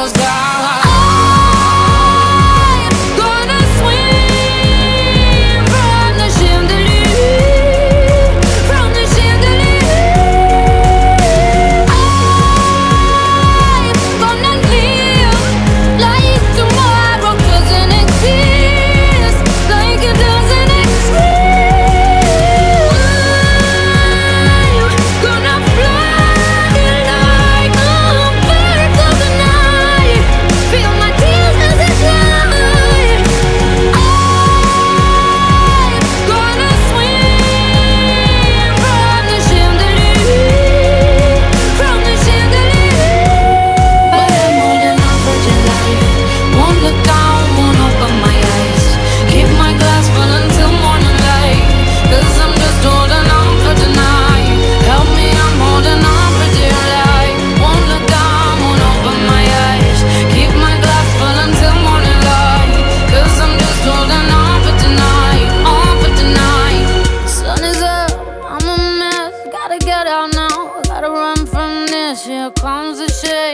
goes down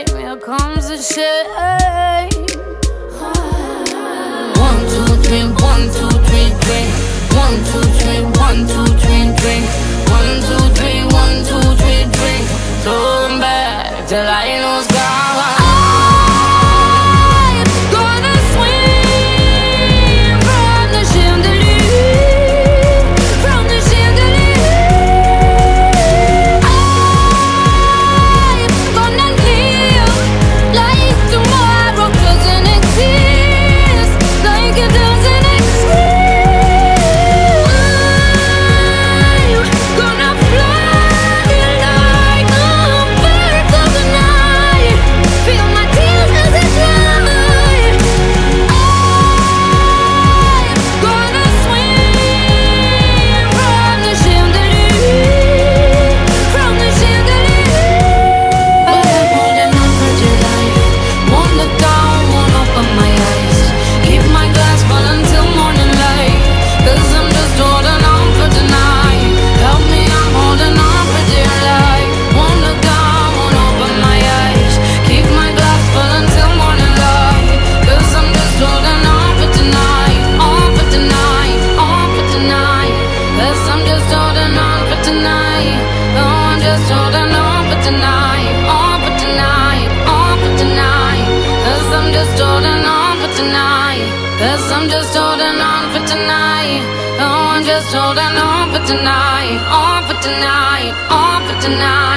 shame, here comes the shame. One, two, three, one, two, three, drink. One, two, three, one, two, three. One, two, three, one, two, three. Throw them back, the light. just holding on for tonight, oh, on for tonight, oh, on for tonight. Cause I'm just holding on for tonight. Cause I'm just holding on for tonight. Oh, I'm just holding on for tonight, on for tonight, on for tonight.